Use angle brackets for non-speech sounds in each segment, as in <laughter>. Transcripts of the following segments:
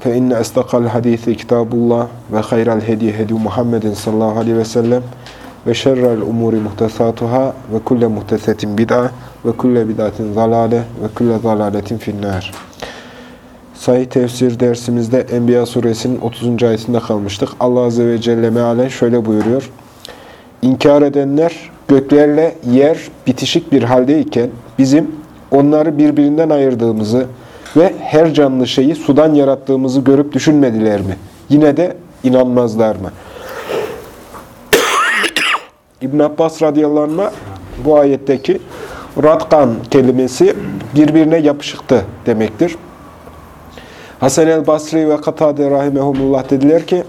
فإن أصدق الحديث كتاب الله وخير الهدي هدي محمد صلى الله عليه وسلم وشر الأمور محدثاتها وكل محدثة بدعة وكل بدعة ضلالة وكل ضلالة في النار Sahih tefsir dersimizde Enbiya suresinin 30. ayetinde kalmıştık. Allah Azze ve Celle mealen şöyle buyuruyor. İnkar edenler göklerle yer bitişik bir haldeyken bizim onları birbirinden ayırdığımızı, ve her canlı şeyi sudan yarattığımızı görüp düşünmediler mi? Yine de inanmazlar mı? <coughs> İbn Abbas radıyallahu bu ayetteki ratkan kelimesi birbirine yapışıktı demektir. Hasan el Basri ve Katade rahimehumullah dediler ki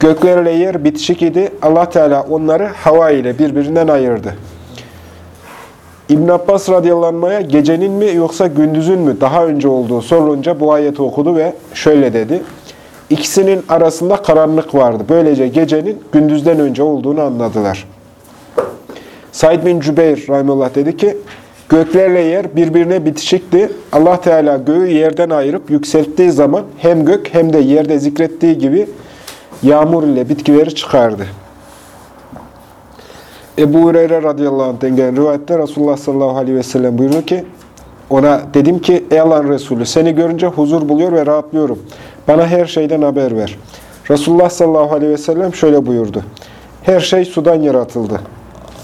göklerle yer bitişik idi. Allah Teala onları hava ile birbirinden ayırdı. İbn Abbas radıyallahu anh'a gecenin mi yoksa gündüzün mü daha önce olduğu sorulunca bu ayeti okudu ve şöyle dedi. İkisinin arasında karanlık vardı. Böylece gecenin gündüzden önce olduğunu anladılar. Said bin Cübeyr rahimullah dedi ki, göklerle yer birbirine bitişikti. Allah Teala göğü yerden ayırıp yükselttiği zaman hem gök hem de yerde zikrettiği gibi yağmur ile bitkileri çıkardı. Ebu Hureyre radıyallahu anh'den gelen rivayette Resulullah sallallahu aleyhi ve sellem buyuruyor ki ona dedim ki ey Allah'ın Resulü seni görünce huzur buluyor ve rahatlıyorum. Bana her şeyden haber ver. Resulullah sallallahu aleyhi ve sellem şöyle buyurdu. Her şey sudan yaratıldı.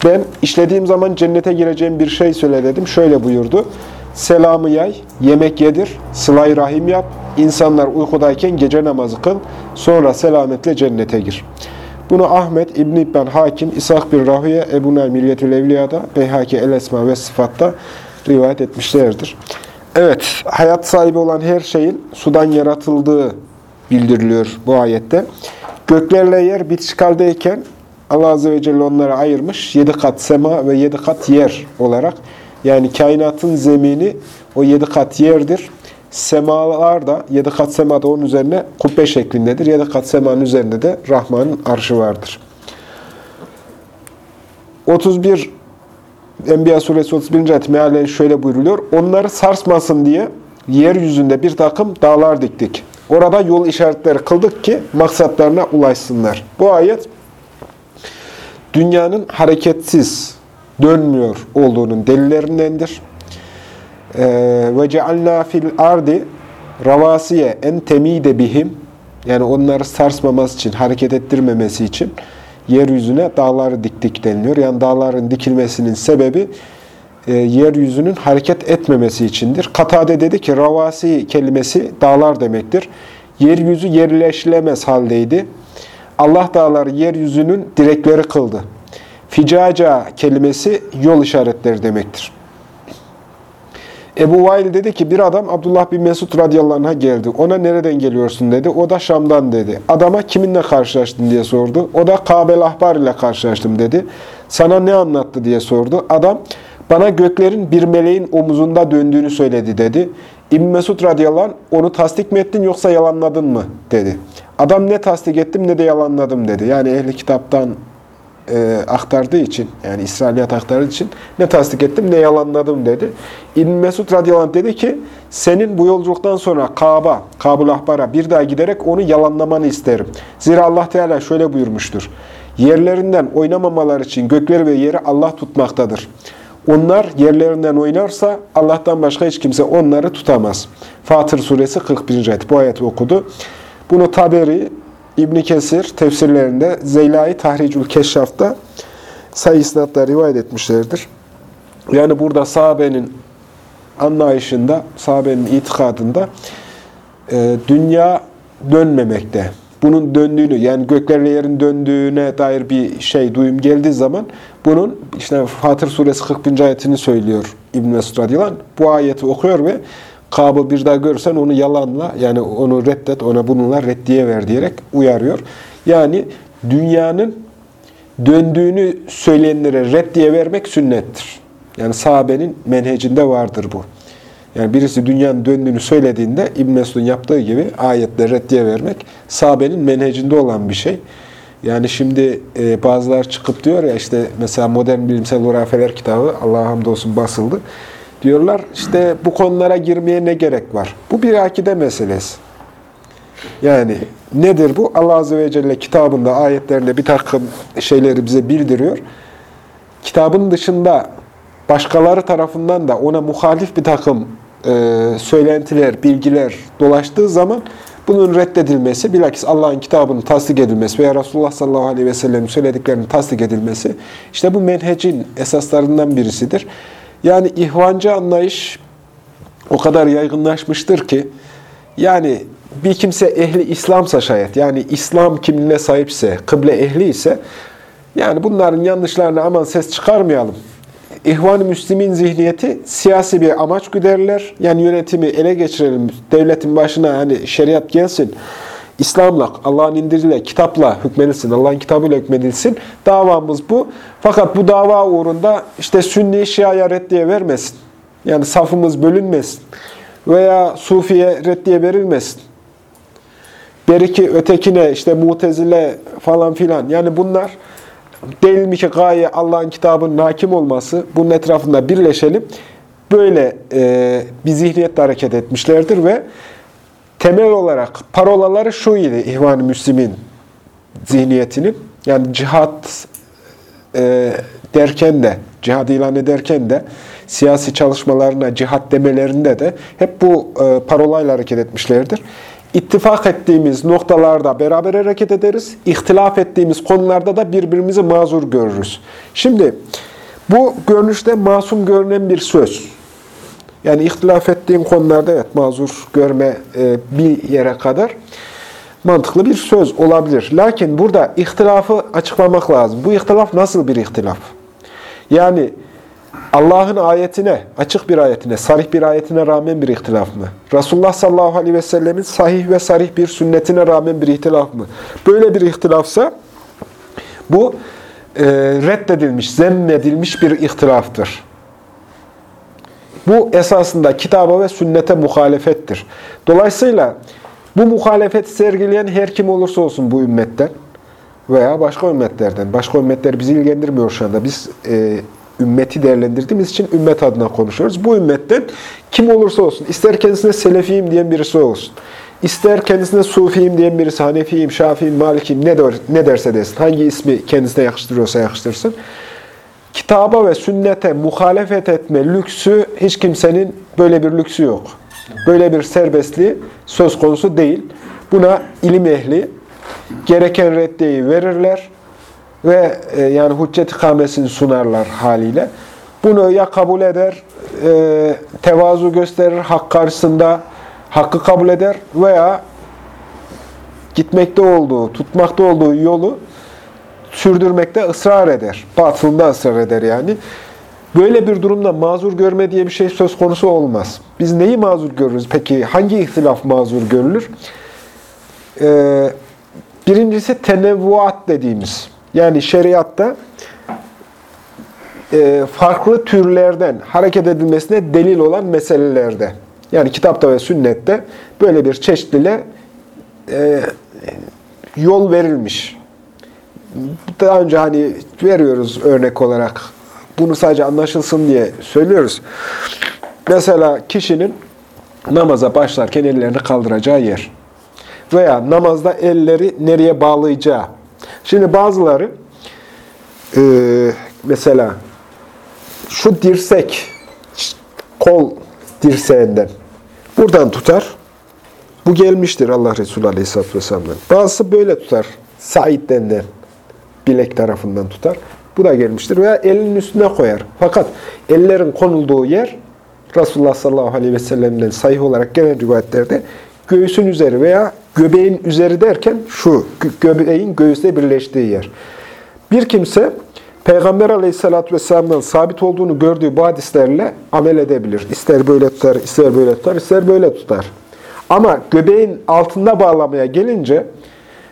Ben işlediğim zaman cennete gireceğim bir şey söyle dedim. Şöyle buyurdu. Selamı yay, yemek yedir, sıla rahim yap, insanlar uykudayken gece namazı kıl, sonra selametle cennete gir.'' Bunu Ahmet, İbn İbn Hakim, İshak bin Rahüye, Ebu Naim Milyetül Evliya'da, Beyhaki El Esma ve Sıfat'ta rivayet etmişlerdir. Evet, hayat sahibi olan her şeyin sudan yaratıldığı bildiriliyor bu ayette. Göklerle yer bitişik haldeyken Allah Azze ve Celle onları ayırmış. Yedi kat sema ve yedi kat yer olarak. Yani kainatın zemini o yedi kat yerdir. Semalar da, yedi kat sema da onun üzerine kubbe şeklindedir. Yedi kat semanın üzerinde de Rahman'ın arşı vardır. 31 Enbiya suresi 31. ayet mealen şöyle buyruluyor. Onları sarsmasın diye yeryüzünde bir takım dağlar diktik. Orada yol işaretleri kıldık ki maksatlarına ulaşsınlar. Bu ayet dünyanın hareketsiz, dönmüyor olduğunun delillerindendir. Ee, ve cealna fil ardi ravasiye en temide bihim yani onları sarsmaması için, hareket ettirmemesi için yeryüzüne dağları diktik deniliyor. Yani dağların dikilmesinin sebebi e, yeryüzünün hareket etmemesi içindir. Katade dedi ki ravasi kelimesi dağlar demektir. Yeryüzü yerleşilemez haldeydi. Allah dağları yeryüzünün direkleri kıldı. Ficaca kelimesi yol işaretleri demektir. Ebu Vail dedi ki bir adam Abdullah bin Mesud radıyallahu anh'a geldi. Ona nereden geliyorsun dedi. O da Şam'dan dedi. Adama kiminle karşılaştın diye sordu. O da Kabel Ahbar ile karşılaştım dedi. Sana ne anlattı diye sordu. Adam bana göklerin bir meleğin omuzunda döndüğünü söyledi dedi. İbn Mesud radıyallahu onu tasdik mi ettin yoksa yalanladın mı dedi. Adam ne tasdik ettim ne de yalanladım dedi. Yani ehli kitaptan e, aktardığı için, yani İsrailiyat aktardığı için ne tasdik ettim ne yalanladım dedi. İbn Mesud radıyallahu dedi ki, senin bu yolculuktan sonra Kaaba, Kabul Ahbar'a bir daha giderek onu yalanlamanı isterim. Zira Allah Teala şöyle buyurmuştur. Yerlerinden oynamamalar için gökleri ve yeri Allah tutmaktadır. Onlar yerlerinden oynarsa Allah'tan başka hiç kimse onları tutamaz. Fatır suresi 41. ayet. Bu ayeti okudu. Bunu Taberi, İbn Kesir tefsirlerinde Zeylai Tahricül Keşşaf'ta sayı isnatla rivayet etmişlerdir. Yani burada sahabenin anlayışında, sahabenin itikadında e, dünya dönmemekte. Bunun döndüğünü, yani göklerle yerin döndüğüne dair bir şey, duyum geldiği zaman bunun işte Fatır suresi 40. ayetini söylüyor İbn Mesud. Bu ayeti okuyor ve Kab'ı bir daha görsen onu yalanla, yani onu reddet, ona bununla reddiye ver diyerek uyarıyor. Yani dünyanın döndüğünü söyleyenlere reddiye vermek sünnettir. Yani sahabenin menhecinde vardır bu. Yani birisi dünyanın döndüğünü söylediğinde İbn Mesud'un yaptığı gibi ayetle reddiye vermek sahabenin menhecinde olan bir şey. Yani şimdi e, bazılar çıkıp diyor ya işte mesela modern bilimsel hurafeler kitabı Allah'a hamdolsun basıldı. Diyorlar işte bu konulara girmeye ne gerek var? Bu bir akide meselesi. Yani nedir bu? Allah Azze ve Celle kitabında, ayetlerinde bir takım şeyleri bize bildiriyor. Kitabın dışında başkaları tarafından da ona muhalif bir takım e, söylentiler, bilgiler dolaştığı zaman bunun reddedilmesi, bilakis Allah'ın kitabının tasdik edilmesi veya Resulullah sallallahu aleyhi ve sellem'in söylediklerinin tasdik edilmesi, işte bu menhecin esaslarından birisidir. Yani ihvancı anlayış o kadar yaygınlaşmıştır ki, yani bir kimse ehli İslamsa şayet, yani İslam kimliğine sahipse, kıble ehli ise, yani bunların yanlışlarına aman ses çıkarmayalım. İhvan-ı Müslim'in zihniyeti siyasi bir amaç güderler. Yani yönetimi ele geçirelim, devletin başına hani şeriat gelsin, İslam'la, Allah'ın indiriyle, kitapla hükmedilsin, Allah'ın kitabıyla hükmedilsin. Davamız bu. Fakat bu dava uğrunda işte Sünni Şia'ya reddiye vermesin. Yani safımız bölünmesin. Veya Sufi'ye reddiye verilmesin. Beriki ötekine, işte Mutezile falan filan. Yani bunlar değil mi ki gaye Allah'ın kitabının hakim olması, bunun etrafında birleşelim. Böyle e, bir zihniyetle hareket etmişlerdir ve temel olarak parolaları şu idi İhvan-ı Müslim'in zihniyetinin. Yani cihat e, derken de, cihad ilan ederken de, siyasi çalışmalarına cihat demelerinde de hep bu e, parolayla hareket etmişlerdir. İttifak ettiğimiz noktalarda beraber hareket ederiz. İhtilaf ettiğimiz konularda da birbirimizi mazur görürüz. Şimdi bu görünüşte masum görünen bir söz. Yani ihtilaf ettiğin konularda evet mazur görme e, bir yere kadar mantıklı bir söz olabilir. Lakin burada ihtilafı açıklamak lazım. Bu ihtilaf nasıl bir ihtilaf? Yani Allah'ın ayetine, açık bir ayetine, sarih bir ayetine rağmen bir ihtilaf mı? Resulullah sallallahu aleyhi ve sellemin sahih ve sarih bir sünnetine rağmen bir ihtilaf mı? Böyle bir ihtilafsa bu e, reddedilmiş, zemmedilmiş bir ihtilaftır. Bu esasında kitaba ve sünnete muhalefettir. Dolayısıyla bu muhalefet sergileyen her kim olursa olsun bu ümmetten veya başka ümmetlerden, başka ümmetler bizi ilgilendirmiyor şu anda. Biz e, ümmeti değerlendirdiğimiz için ümmet adına konuşuyoruz. Bu ümmetten kim olursa olsun, ister kendisine selefiyim diyen birisi olsun, ister kendisine sufiyim diyen birisi, hanefiyim, şafiyim, malikiyim ne, der, ne derse desin, hangi ismi kendisine yakıştırıyorsa yakıştırsın, kitaba ve sünnete muhalefet etme lüksü hiç kimsenin böyle bir lüksü yok. Böyle bir serbestliği söz konusu değil. Buna ilim ehli gereken reddiyi verirler ve e, yani hüccet ikamesini sunarlar haliyle. Bunu ya kabul eder, e, tevazu gösterir hak karşısında, hakkı kabul eder veya gitmekte olduğu, tutmakta olduğu yolu sürdürmekte ısrar eder. Batılında ısrar eder yani. Böyle bir durumda mazur görme diye bir şey söz konusu olmaz. Biz neyi mazur görürüz? Peki hangi ihtilaf mazur görülür? Ee, birincisi tenevvuat dediğimiz. Yani şeriatta e, farklı türlerden hareket edilmesine delil olan meselelerde. Yani kitapta ve sünnette böyle bir çeşitliliğe e, yol verilmiş. Daha önce hani veriyoruz örnek olarak. Bunu sadece anlaşılsın diye söylüyoruz. Mesela kişinin namaza başlarken ellerini kaldıracağı yer. Veya namazda elleri nereye bağlayacağı. Şimdi bazıları e, mesela şu dirsek, kol dirseğinden buradan tutar. Bu gelmiştir Allah Resulü Aleyhisselatü Vesselam'dan. Bazısı böyle tutar. Said denilen bilek tarafından tutar. Bu da gelmiştir. Veya elinin üstüne koyar. Fakat ellerin konulduğu yer Resulullah sallallahu aleyhi ve sellem'den sahih olarak gelen rivayetlerde göğsün üzeri veya göbeğin üzeri derken şu göbeğin göğüsle birleştiği yer. Bir kimse Peygamber aleyhissalatü vesselam'dan sabit olduğunu gördüğü bu hadislerle amel edebilir. İster böyle tutar, ister böyle tutar, ister böyle tutar. Ama göbeğin altında bağlamaya gelince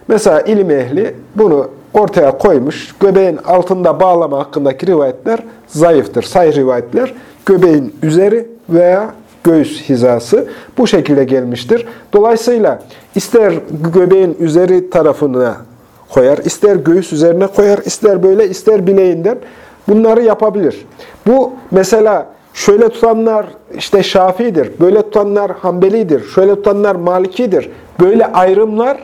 mesela ilim ehli bunu ortaya koymuş. Göbeğin altında bağlama hakkındaki rivayetler zayıftır. Sayı rivayetler göbeğin üzeri veya göğüs hizası bu şekilde gelmiştir. Dolayısıyla ister göbeğin üzeri tarafına koyar, ister göğüs üzerine koyar, ister böyle, ister bileğinden bunları yapabilir. Bu mesela şöyle tutanlar işte Şafii'dir, böyle tutanlar Hanbeli'dir, şöyle tutanlar Maliki'dir. Böyle ayrımlar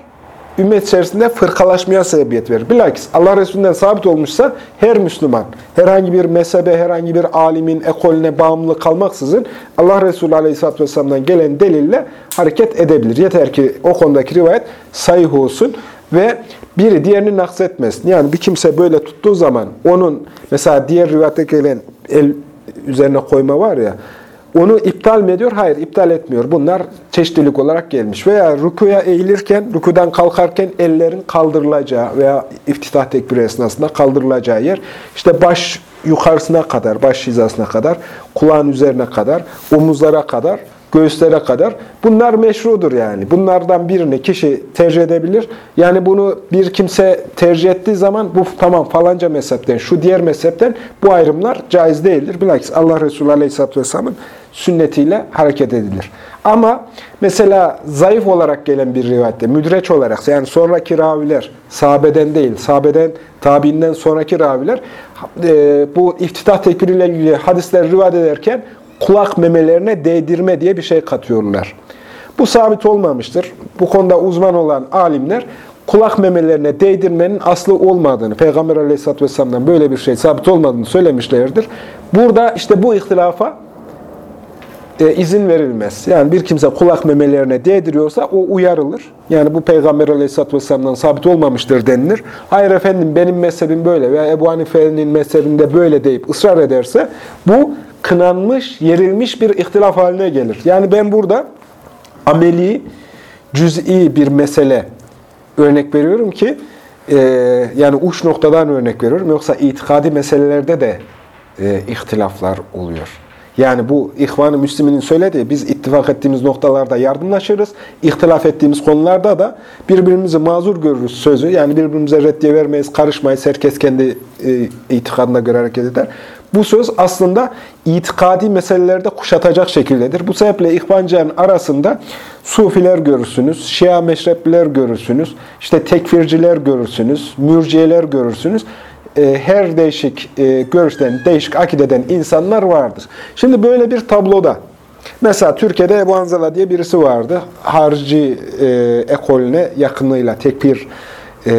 ümmet içerisinde fırkalaşmaya sebebiyet verir. Bilakis Allah Resulü'nden sabit olmuşsa her Müslüman, herhangi bir mezhebe, herhangi bir alimin ekolüne bağımlı kalmaksızın Allah Resulü Aleyhisselatü Vesselam'dan gelen delille hareket edebilir. Yeter ki o konudaki rivayet sayıh olsun ve biri diğerini naksetmesin. Yani bir kimse böyle tuttuğu zaman onun mesela diğer rivayette gelen el üzerine koyma var ya, onu iptal mi ediyor? Hayır, iptal etmiyor. Bunlar çeşitlilik olarak gelmiş. Veya rükuya eğilirken, rükudan kalkarken ellerin kaldırılacağı veya iftitah tekbiri esnasında kaldırılacağı yer, işte baş yukarısına kadar, baş hizasına kadar, kulağın üzerine kadar, omuzlara kadar göğüslere kadar. Bunlar meşrudur yani. Bunlardan birini kişi tercih edebilir. Yani bunu bir kimse tercih ettiği zaman bu tamam falanca mezhepten, şu diğer mezhepten bu ayrımlar caiz değildir. Bilakis Allah Resulü Aleyhisselatü Vesselam'ın sünnetiyle hareket edilir. Ama mesela zayıf olarak gelen bir rivayette, müdreç olarak, yani sonraki raviler, sahabeden değil, sahabeden, tabiinden sonraki raviler, e, bu iftitah tekbiriyle ilgili hadisler rivayet ederken kulak memelerine değdirme diye bir şey katıyorlar. Bu sabit olmamıştır. Bu konuda uzman olan alimler kulak memelerine değdirmenin aslı olmadığını, Peygamber aleyhisselatü vesselam'dan böyle bir şey sabit olmadığını söylemişlerdir. Burada işte bu ihtilafa e, izin verilmez. Yani bir kimse kulak memelerine değdiriyorsa o uyarılır. Yani bu Peygamber aleyhisselatü vesselam'dan sabit olmamıştır denilir. Hayır efendim benim mezhebim böyle veya Ebu Hanife'nin mezhebinde böyle deyip ısrar ederse bu kınanmış, yerilmiş bir ihtilaf haline gelir. Yani ben burada ameli, cüz'i bir mesele örnek veriyorum ki, e, yani uç noktadan örnek veriyorum. Yoksa itikadi meselelerde de e, ihtilaflar oluyor. Yani bu İhvan-ı Müslümin'in söylediği, biz ittifak ettiğimiz noktalarda yardımlaşırız. İhtilaf ettiğimiz konularda da birbirimizi mazur görürüz sözü. Yani birbirimize reddiye vermeyiz, karışmayız. Herkes kendi e, itikadına göre hareket eder. Bu söz aslında itikadi meselelerde kuşatacak şekildedir. Bu sebeple ihvancıların arasında sufiler görürsünüz, şia meşrepliler görürsünüz, işte tekfirciler görürsünüz, mürciyeler görürsünüz. E, her değişik e, görüşten, değişik akideden insanlar vardır. Şimdi böyle bir tabloda, mesela Türkiye'de Ebu Anzala diye birisi vardı. Harici e, ekolüne yakınlığıyla, tekfir e,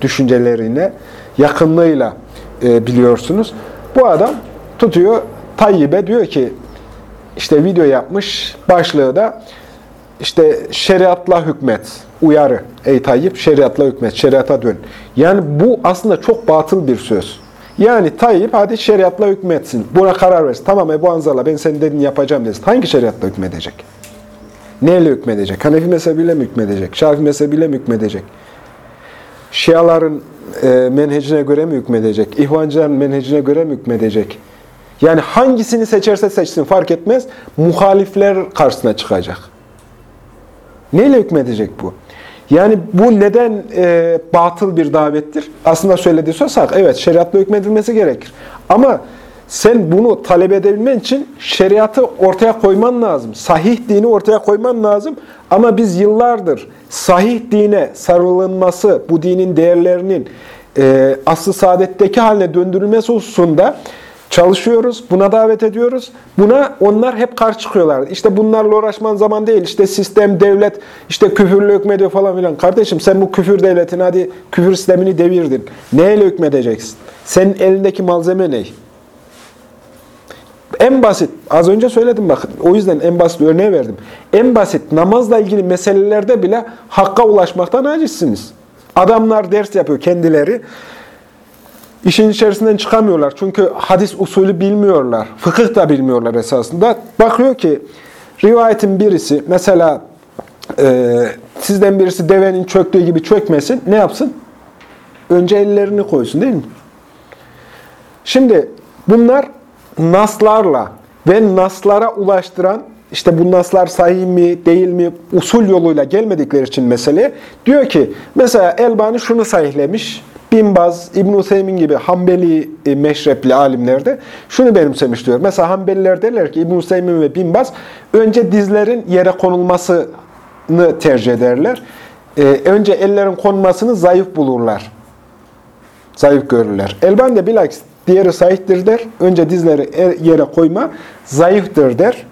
düşüncelerine yakınlığıyla biliyorsunuz. Bu adam tutuyor Tayyip'e diyor ki işte video yapmış başlığı da işte şeriatla hükmet, uyarı. Ey Tayyip şeriatla hükmet, şeriata dön. Yani bu aslında çok batıl bir söz. Yani Tayyip hadi şeriatla hükmetsin. Buna karar versin. Tamam Ebu Anzal'a ben senin dediğini yapacağım desin. Hangi şeriatla hükmedecek? Neyle hükmedecek? Hanefi mezhebiyle mi hükmedecek? Şafi mezhebiyle mi hükmedecek? Şiaların e, menhecine göre mi hükmedecek? İhvancıların menhecine göre mi hükmedecek? Yani hangisini seçerse seçsin fark etmez. Muhalifler karşısına çıkacak. Neyle hükmedecek bu? Yani bu neden e, batıl bir davettir? Aslında söylediği söz hak. Evet şeriatla hükmedilmesi gerekir. Ama sen bunu talep edebilmen için şeriatı ortaya koyman lazım. Sahih dini ortaya koyman lazım. Ama biz yıllardır sahih dine sarılınması, bu dinin değerlerinin e, aslı saadetteki haline döndürülmesi hususunda çalışıyoruz, buna davet ediyoruz. Buna onlar hep karşı çıkıyorlar. İşte bunlarla uğraşman zaman değil. İşte sistem, devlet, işte küfürle hükmediyor falan filan. Kardeşim sen bu küfür devletini hadi küfür sistemini devirdin. Neyle hükmedeceksin? Senin elindeki malzeme ne? En basit, az önce söyledim bak, o yüzden en basit örneği verdim. En basit namazla ilgili meselelerde bile hakka ulaşmaktan acizsiniz. Adamlar ders yapıyor kendileri. İşin içerisinden çıkamıyorlar. Çünkü hadis usulü bilmiyorlar. Fıkıh da bilmiyorlar esasında. Bakıyor ki rivayetin birisi mesela e, sizden birisi devenin çöktüğü gibi çökmesin. Ne yapsın? Önce ellerini koysun değil mi? Şimdi bunlar naslarla ve naslara ulaştıran işte bu naslar sahih mi, değil mi, usul yoluyla gelmedikleri için mesele diyor ki, mesela Elbani şunu sahihlemiş, Bin Baz, İbn-i Hüseyin gibi Hanbeli e, meşrepli alimlerde şunu benimsemiş diyor. Mesela Hanbeliler derler ki İbn-i Hüseyin ve Bin Baz önce dizlerin yere konulmasını tercih ederler. Ee, önce ellerin konmasını zayıf bulurlar. Zayıf görürler. Elban de bilakis diğeri sahiptir der. Önce dizleri e, yere koyma zayıftır der.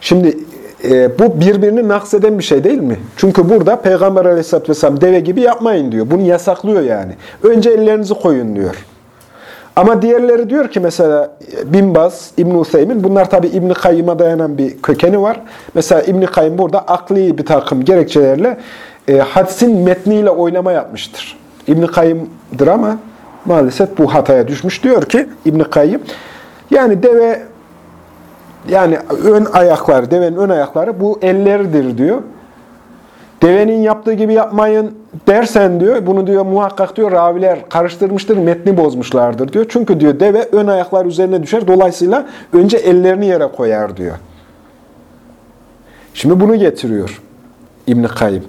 Şimdi e, bu birbirini nakseden bir şey değil mi? Çünkü burada Peygamber aleyhisselatü vesselam deve gibi yapmayın diyor. Bunu yasaklıyor yani. Önce ellerinizi koyun diyor. Ama diğerleri diyor ki mesela Binbaz, İbn-i Hüseyin, bunlar tabi İbn-i Kayyım'a dayanan bir kökeni var. Mesela İbn-i Kayyım burada akli bir takım gerekçelerle e, hadisin metniyle oynama yapmıştır. İbn-i Kayyım'dır ama maalesef bu hataya düşmüş. Diyor ki İbn-i Kayyım, yani deve yani ön ayakları, devenin ön ayakları bu elleridir diyor. Devenin yaptığı gibi yapmayın dersen diyor, bunu diyor muhakkak diyor raviler karıştırmıştır, metni bozmuşlardır diyor. Çünkü diyor deve ön ayaklar üzerine düşer, dolayısıyla önce ellerini yere koyar diyor. Şimdi bunu getiriyor İbn-i Kayyım.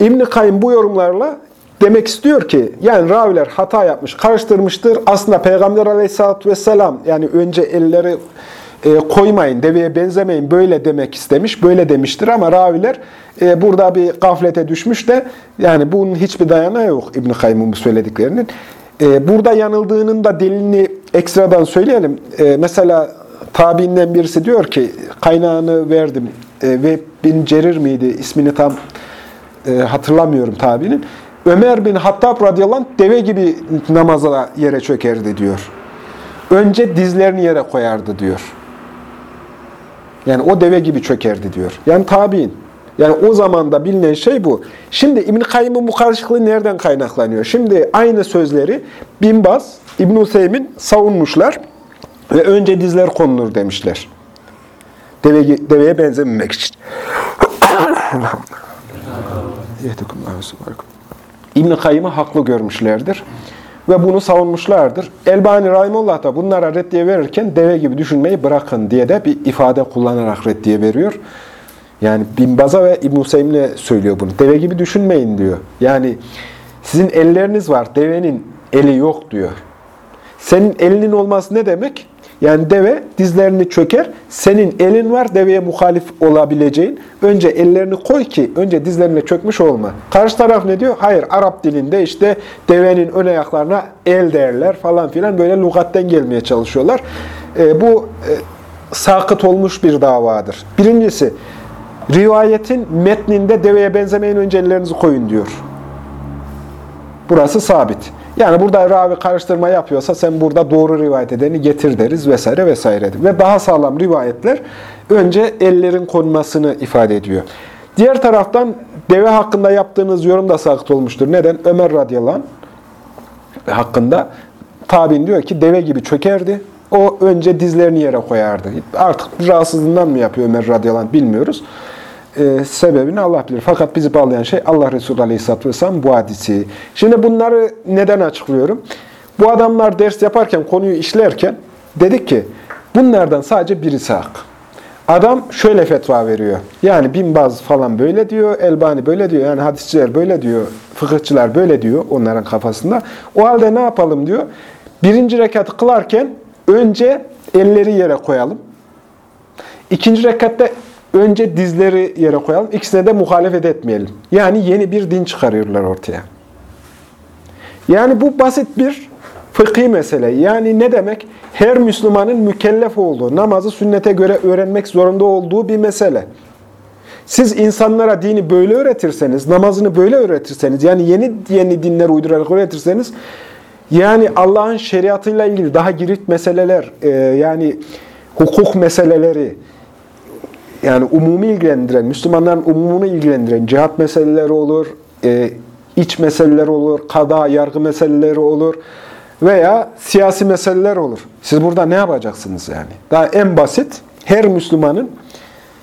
İbn-i Kayyım bu yorumlarla demek istiyor ki, yani raviler hata yapmış, karıştırmıştır. Aslında Peygamber aleyhissalatü vesselam, yani önce elleri e, koymayın, deveye benzemeyin böyle demek istemiş, böyle demiştir ama raviler e, burada bir gaflete düşmüş de yani bunun hiçbir dayanağı yok İbn-i Kayyum'un bu söylediklerinin. E, burada yanıldığının da delilini ekstradan söyleyelim. E, mesela tabiinden birisi diyor ki kaynağını verdim e, ve bin Cerir miydi ismini tam e, hatırlamıyorum tabiinin. Ömer bin Hattab radıyallahu anh deve gibi namaza yere çökerdi diyor. Önce dizlerini yere koyardı diyor. Yani o deve gibi çökerdi diyor. Yani tabi'in. Yani o zamanda bilinen şey bu. Şimdi İbn Kayyım'ın bu karışıklığı nereden kaynaklanıyor? Şimdi aynı sözleri Binbaz, İbn Hüseyin savunmuşlar ve önce dizler konulur demişler. Deve, deveye benzememek için. İbn Kayyım'ı haklı görmüşlerdir ve bunu savunmuşlardır. Elbani Rahimullah da bunlara reddiye verirken deve gibi düşünmeyi bırakın diye de bir ifade kullanarak reddiye veriyor. Yani Binbaz'a ve İbn-i Hüseyin'e söylüyor bunu. Deve gibi düşünmeyin diyor. Yani sizin elleriniz var, devenin eli yok diyor. Senin elinin olması ne demek? Yani deve dizlerini çöker, senin elin var deveye muhalif olabileceğin. Önce ellerini koy ki önce dizlerine çökmüş olma. Karşı taraf ne diyor? Hayır Arap dilinde işte devenin ön ayaklarına el derler falan filan böyle lugatten gelmeye çalışıyorlar. E, bu e, sakıt olmuş bir davadır. Birincisi rivayetin metninde deveye benzemeyin önce ellerinizi koyun diyor. Burası sabit. Yani burada ravi karıştırma yapıyorsa sen burada doğru rivayet edeni getir deriz vesaire vesaire. Ve daha sağlam rivayetler önce ellerin konmasını ifade ediyor. Diğer taraftan deve hakkında yaptığınız yorum da sakıt olmuştur. Neden? Ömer radıyallahu hakkında tabin diyor ki deve gibi çökerdi. O önce dizlerini yere koyardı. Artık rahatsızlığından mı yapıyor Ömer radıyallahu bilmiyoruz e, sebebini Allah bilir. Fakat bizi bağlayan şey Allah Resulü Aleyhisselatü Vesselam bu hadisi. Şimdi bunları neden açıklıyorum? Bu adamlar ders yaparken, konuyu işlerken dedik ki bunlardan sadece birisi hak. Adam şöyle fetva veriyor. Yani bin baz falan böyle diyor, Elbani böyle diyor. Yani hadisçiler böyle diyor, fıkıhçılar böyle diyor onların kafasında. O halde ne yapalım diyor. Birinci rekatı kılarken önce elleri yere koyalım. İkinci rekatta önce dizleri yere koyalım, ikisine de muhalefet etmeyelim. Yani yeni bir din çıkarıyorlar ortaya. Yani bu basit bir fıkhi mesele. Yani ne demek? Her Müslümanın mükellef olduğu, namazı sünnete göre öğrenmek zorunda olduğu bir mesele. Siz insanlara dini böyle öğretirseniz, namazını böyle öğretirseniz, yani yeni yeni dinler uydurarak öğretirseniz, yani Allah'ın şeriatıyla ilgili daha girit meseleler, e, yani hukuk meseleleri, yani umumi ilgilendiren, Müslümanların umumunu ilgilendiren cihat meseleleri olur, e, iç meseleler olur, kada, yargı meseleleri olur veya siyasi meseleler olur. Siz burada ne yapacaksınız yani? Daha en basit, her Müslümanın,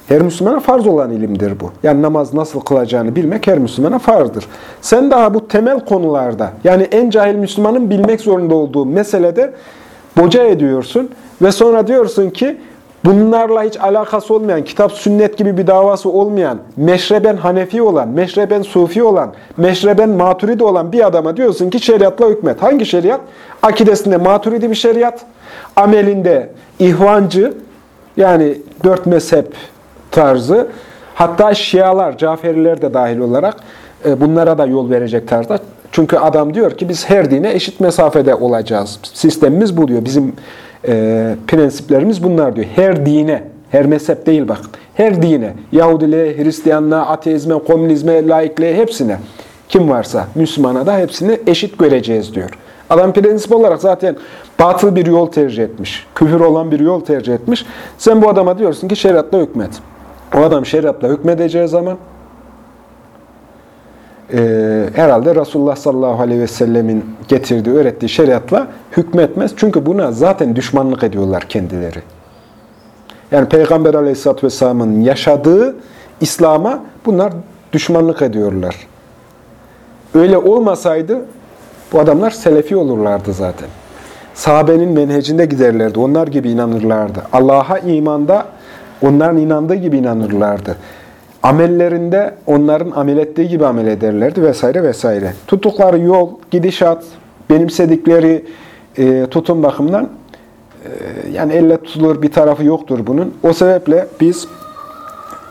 her Müslümana farz olan ilimdir bu. Yani namaz nasıl kılacağını bilmek her Müslümana farzdır. Sen daha bu temel konularda, yani en cahil Müslümanın bilmek zorunda olduğu meselede boca ediyorsun ve sonra diyorsun ki, bunlarla hiç alakası olmayan, kitap sünnet gibi bir davası olmayan, meşreben Hanefi olan, meşreben Sufi olan, meşreben Maturidi olan bir adama diyorsun ki şeriatla hükmet. Hangi şeriat? Akidesinde Maturidi bir şeriat, amelinde ihvancı, yani dört mezhep tarzı, hatta Şialar, Caferiler de dahil olarak e, bunlara da yol verecek tarzda. Çünkü adam diyor ki biz her dine eşit mesafede olacağız. Sistemimiz bu diyor. Bizim e, prensiplerimiz bunlar diyor. Her dine, her mezhep değil bak. Her dine, Yahudiliğe, Hristiyanlığa, ateizme, komünizme, laikliğe hepsine kim varsa Müslümana da hepsini eşit göreceğiz diyor. Adam prensip olarak zaten batıl bir yol tercih etmiş. Küfür olan bir yol tercih etmiş. Sen bu adama diyorsun ki şeriatla hükmet. O adam şeriatla hükmedeceği zaman e, herhalde Resulullah sallallahu aleyhi ve sellemin getirdiği, öğrettiği şeriatla hükmetmez. Çünkü buna zaten düşmanlık ediyorlar kendileri. Yani Peygamber aleyhisselatü vesselamın yaşadığı İslam'a bunlar düşmanlık ediyorlar. Öyle olmasaydı bu adamlar selefi olurlardı zaten. Sahabenin menhecinde giderlerdi. Onlar gibi inanırlardı. Allah'a imanda onların inandığı gibi inanırlardı. Amellerinde onların amel ettiği gibi amel ederlerdi vesaire vesaire. Tuttukları yol, gidişat, benimsedikleri e, tutum bakımından e, yani elle tutulur bir tarafı yoktur bunun. O sebeple biz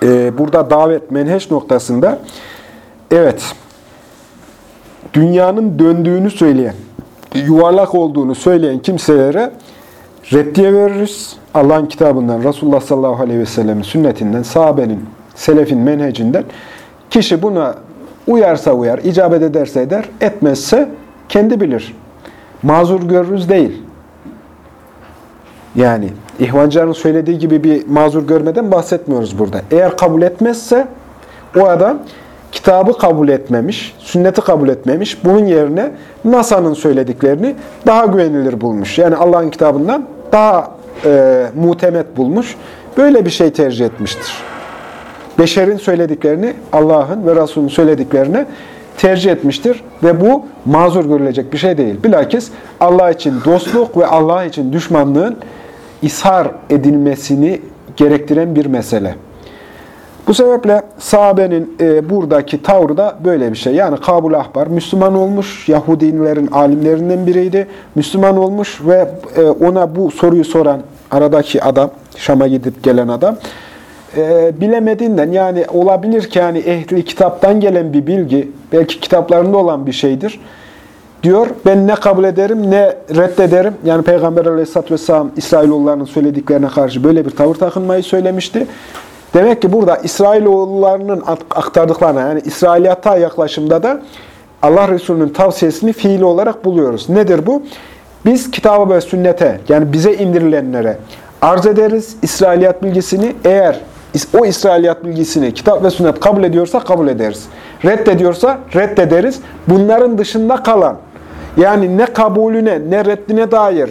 e, burada davet, menheş noktasında evet dünyanın döndüğünü söyleyen, yuvarlak olduğunu söyleyen kimselere reddiye veririz. Allah'ın kitabından, Resulullah sallallahu aleyhi ve sellemin sünnetinden, sahabenin selefin menhecinden kişi buna uyarsa uyar, icabet ederse eder, etmezse kendi bilir. Mazur görürüz değil. Yani ihvancıların söylediği gibi bir mazur görmeden bahsetmiyoruz burada. Eğer kabul etmezse o adam kitabı kabul etmemiş, sünneti kabul etmemiş. Bunun yerine NASA'nın söylediklerini daha güvenilir bulmuş. Yani Allah'ın kitabından daha e, mutemet bulmuş. Böyle bir şey tercih etmiştir beşerin söylediklerini Allah'ın ve Resulünün söylediklerini tercih etmiştir. Ve bu mazur görülecek bir şey değil. Bilakis Allah için dostluk ve Allah için düşmanlığın ishar edilmesini gerektiren bir mesele. Bu sebeple sahabenin e, buradaki tavrı da böyle bir şey. Yani Kabul Ahbar Müslüman olmuş, Yahudilerin alimlerinden biriydi. Müslüman olmuş ve e, ona bu soruyu soran aradaki adam, Şam'a gidip gelen adam, e, bilemediğinden yani olabilir ki yani ehli kitaptan gelen bir bilgi, belki kitaplarında olan bir şeydir. Diyor ben ne kabul ederim ne reddederim. Yani Peygamber aleyhisselatü vesselam İsrailoğullarının söylediklerine karşı böyle bir tavır takınmayı söylemişti. Demek ki burada İsrailoğullarının aktardıklarına yani İsrailiyata yaklaşımda da Allah Resulü'nün tavsiyesini fiili olarak buluyoruz. Nedir bu? Biz kitaba ve sünnete yani bize indirilenlere arz ederiz İsrailiyat bilgisini. Eğer o İsrailiyat bilgisini kitap ve sünnet kabul ediyorsa kabul ederiz. Reddediyorsa reddederiz. Bunların dışında kalan, yani ne kabulüne ne reddine dair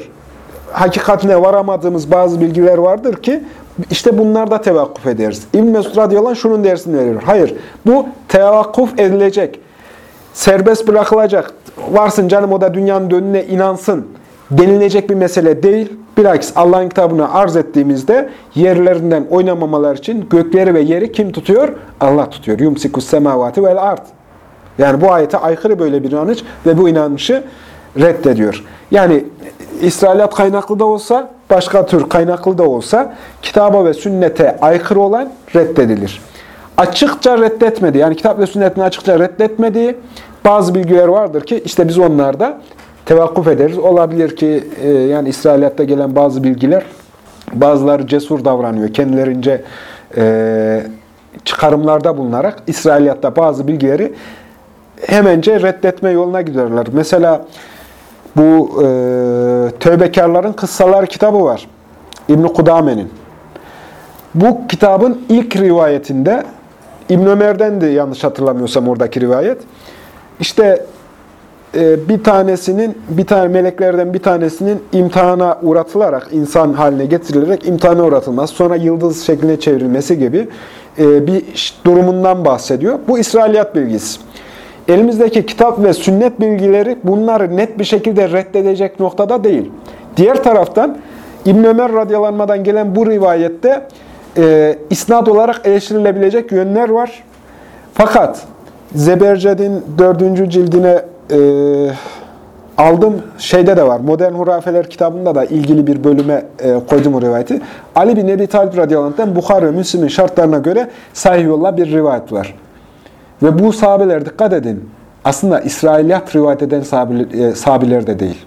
hakikatine varamadığımız bazı bilgiler vardır ki işte bunlarda tevakkuf ederiz. İbn Mesud radıyallahu şunun dersini veriyor. Hayır, bu tevakkuf edilecek. Serbest bırakılacak. Varsın canım o da dünyanın dönüne inansın denilecek bir mesele değil. Bilakis Allah'ın kitabını arz ettiğimizde yerlerinden oynamamalar için gökleri ve yeri kim tutuyor? Allah tutuyor. Yumsikus semavati vel ard. Yani bu ayete aykırı böyle bir inanış ve bu inanışı reddediyor. Yani İsrailiyat kaynaklı da olsa, başka tür kaynaklı da olsa kitaba ve sünnete aykırı olan reddedilir. Açıkça reddetmedi. Yani kitap ve sünnetin açıkça reddetmediği bazı bilgiler vardır ki işte biz onlarda tevakkuf ederiz. Olabilir ki e, yani İsrailiyatta gelen bazı bilgiler bazıları cesur davranıyor. Kendilerince e, çıkarımlarda bulunarak İsrailiyatta bazı bilgileri hemence reddetme yoluna gidiyorlar. Mesela bu e, Tövbekarların Kıssalar kitabı var. İbn-i Kudame'nin. Bu kitabın ilk rivayetinde İbn Ömer'den de yanlış hatırlamıyorsam oradaki rivayet. İşte bir tanesinin, bir tane meleklerden bir tanesinin imtihana uğratılarak, insan haline getirilerek imtihana uğratılması, sonra yıldız şekline çevrilmesi gibi e, bir durumundan bahsediyor. Bu İsrailiyat bilgisi. Elimizdeki kitap ve sünnet bilgileri bunları net bir şekilde reddedecek noktada değil. Diğer taraftan İbn Ömer radyalanmadan gelen bu rivayette e, isnat olarak eleştirilebilecek yönler var. Fakat Zeberced'in dördüncü cildine e, aldım. Şeyde de var. Modern Hurafeler kitabında da ilgili bir bölüme e, koydum o rivayeti. Ali bin Ebi Talib radıyallahu Bukhara ve Müslim'in şartlarına göre sahih yolla bir rivayet var. Ve bu sahabeler dikkat edin. Aslında İsrailiyat rivayet eden sahabeler de değil.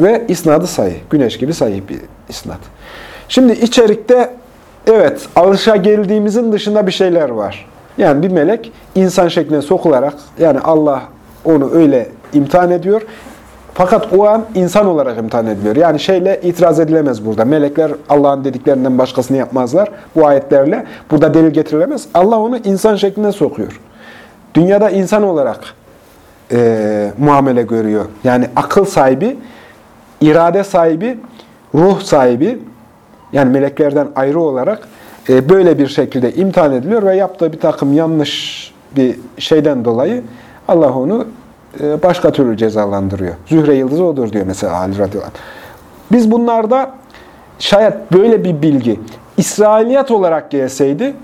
Ve isnadı sayı. Güneş gibi sayı bir isnat. Şimdi içerikte evet alışa geldiğimizin dışında bir şeyler var. Yani bir melek insan şekline sokularak yani Allah onu öyle imtihan ediyor. Fakat o an insan olarak imtihan ediliyor. Yani şeyle itiraz edilemez burada. Melekler Allah'ın dediklerinden başkasını yapmazlar. Bu ayetlerle burada delil getirilemez. Allah onu insan şekline sokuyor. Dünyada insan olarak e, muamele görüyor. Yani akıl sahibi, irade sahibi, ruh sahibi, yani meleklerden ayrı olarak e, böyle bir şekilde imtihan ediliyor ve yaptığı bir takım yanlış bir şeyden dolayı Allah onu e, başka türlü cezalandırıyor. Zühre yıldızı odur diyor mesela Ali radıyallahu anh. Biz bunlarda şayet böyle bir bilgi İsrailiyat olarak gelseydi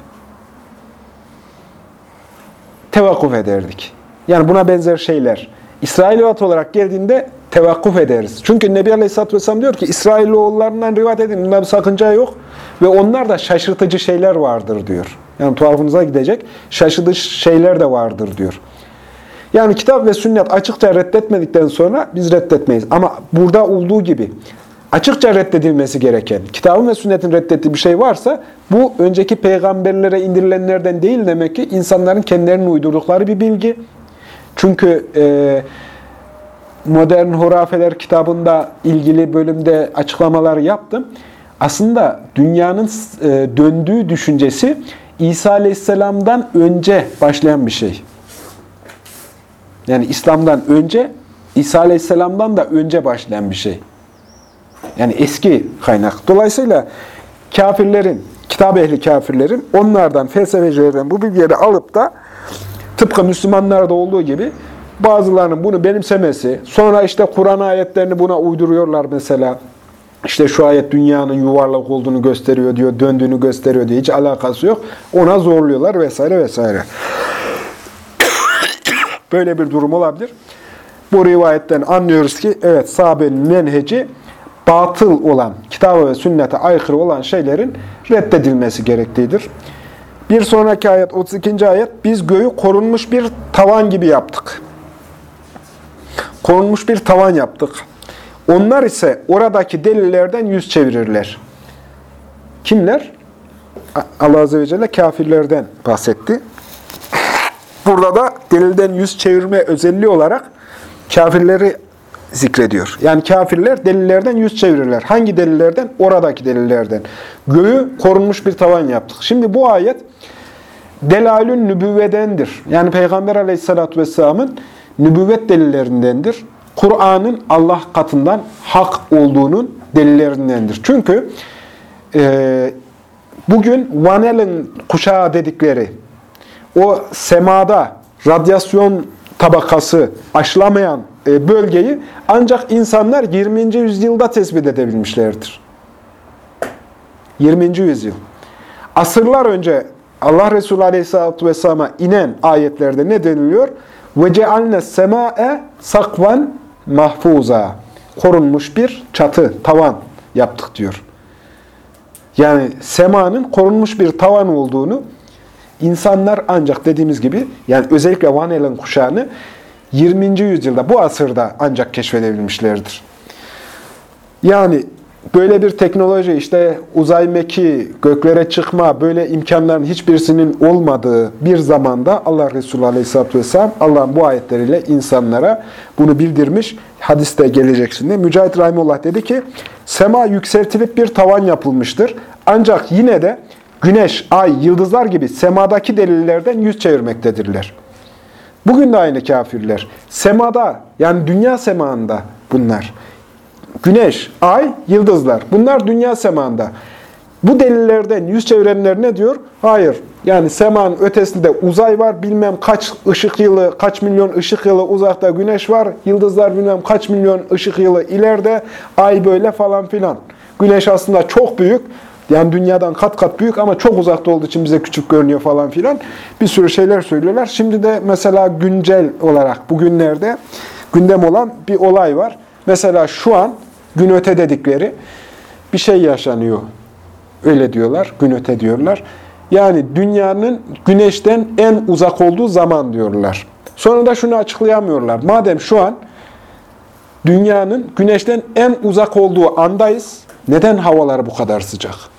tevakkuf ederdik. Yani buna benzer şeyler İsrailiyat olarak geldiğinde tevakkuf ederiz. Çünkü Nebi Aleyhisselatü Vesselam diyor ki İsrailoğullarından rivayet edin. Bunda bir sakınca yok. Ve onlar da şaşırtıcı şeyler vardır diyor. Yani tuhafınıza gidecek şaşırtıcı şeyler de vardır diyor. Yani kitap ve sünnet açıkça reddetmedikten sonra biz reddetmeyiz. Ama burada olduğu gibi açıkça reddedilmesi gereken, kitabın ve sünnetin reddettiği bir şey varsa bu önceki peygamberlere indirilenlerden değil demek ki insanların kendilerinin uydurdukları bir bilgi. Çünkü e, Modern Hurafeler kitabında ilgili bölümde açıklamalar yaptım. Aslında dünyanın e, döndüğü düşüncesi İsa Aleyhisselam'dan önce başlayan bir şey. Yani İslam'dan önce, İsa Aleyhisselam'dan da önce başlayan bir şey. Yani eski kaynak. Dolayısıyla kafirlerin, kitap ehli kafirlerin onlardan, felsefecilerden bu bilgileri alıp da tıpkı Müslümanlarda olduğu gibi bazılarının bunu benimsemesi, sonra işte Kur'an ayetlerini buna uyduruyorlar mesela. İşte şu ayet dünyanın yuvarlak olduğunu gösteriyor diyor, döndüğünü gösteriyor diye hiç alakası yok. Ona zorluyorlar vesaire vesaire. Böyle bir durum olabilir. Bu rivayetten anlıyoruz ki evet sahabenin menheci batıl olan, kitaba ve sünnete aykırı olan şeylerin reddedilmesi gereklidir. Bir sonraki ayet, 32. ayet, biz göğü korunmuş bir tavan gibi yaptık. Korunmuş bir tavan yaptık. Onlar ise oradaki delillerden yüz çevirirler. Kimler? Allah Azze ve Celle kafirlerden bahsetti. Burada da delilden yüz çevirme özelliği olarak kafirleri zikrediyor. Yani kafirler delillerden yüz çevirirler. Hangi delillerden? Oradaki delillerden. Göğü korunmuş bir tavan yaptık. Şimdi bu ayet delalün nübüvvedendir. Yani Peygamber aleyhissalatü vesselamın nübüvvet delillerindendir. Kur'an'ın Allah katından hak olduğunun delillerindendir. Çünkü e, bugün Van Allen kuşağı dedikleri o semada radyasyon tabakası aşılamayan e, bölgeyi ancak insanlar 20. yüzyılda tespit edebilmişlerdir. 20. yüzyıl. Asırlar önce Allah Resulü Aleyhisselatü Vesselam'a inen ayetlerde ne deniliyor? وَجَعَلْنَا السَّمَاءَ sakvan mahfuza. Korunmuş bir çatı, tavan yaptık diyor. Yani semanın korunmuş bir tavan olduğunu insanlar ancak dediğimiz gibi yani özellikle Van Allen kuşağını 20. yüzyılda bu asırda ancak keşfedebilmişlerdir. Yani böyle bir teknoloji işte uzay meki, göklere çıkma böyle imkanların hiçbirisinin olmadığı bir zamanda Allah Resulü Aleyhisselatü Vesselam Allah'ın bu ayetleriyle insanlara bunu bildirmiş. Hadiste gelecek şimdi. Mücahit Rahimullah dedi ki sema yükseltilip bir tavan yapılmıştır. Ancak yine de güneş, ay, yıldızlar gibi semadaki delillerden yüz çevirmektedirler. Bugün de aynı kafirler. Semada yani dünya semağında bunlar. Güneş, ay, yıldızlar. Bunlar dünya semağında. Bu delillerden yüz çevirenler ne diyor? Hayır. Yani semanın ötesinde uzay var, bilmem kaç ışık yılı, kaç milyon ışık yılı uzakta güneş var, yıldızlar bilmem kaç milyon ışık yılı ileride, ay böyle falan filan. Güneş aslında çok büyük. Yani dünyadan kat kat büyük ama çok uzakta olduğu için bize küçük görünüyor falan filan. Bir sürü şeyler söylüyorlar. Şimdi de mesela güncel olarak bugünlerde gündem olan bir olay var. Mesela şu an gün öte dedikleri bir şey yaşanıyor. Öyle diyorlar, gün öte diyorlar. Yani dünyanın güneşten en uzak olduğu zaman diyorlar. Sonra da şunu açıklayamıyorlar. Madem şu an dünyanın güneşten en uzak olduğu andayız, neden havalar bu kadar sıcak?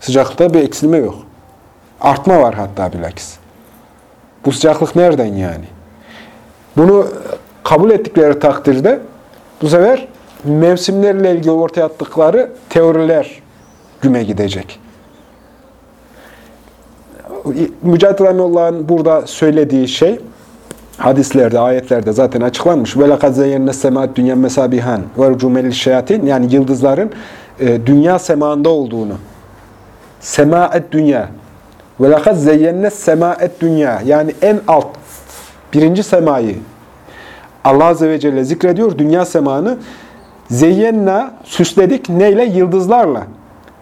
Sıcaklıkta bir eksilme yok. Artma var hatta bilakis. Bu sıcaklık nereden yani? Bunu kabul ettikleri takdirde bu sefer mevsimlerle ilgili ortaya attıkları teoriler güme gidecek. Mücahit Rahimullah'ın burada söylediği şey, hadislerde, ayetlerde zaten açıklanmış. وَلَقَدْ زَيَّنَّ السَّمَاءَ dünya mesabihan وَرُجُمَ şeyatin Yani yıldızların e, dünya semağında olduğunu. sema'et dünya. Ve lekad zeyyenne sema'et dünya. Yani en alt, birinci semayı. Allah Azze ve Celle zikrediyor dünya semanı. Zeyyenna süsledik neyle? Yıldızlarla.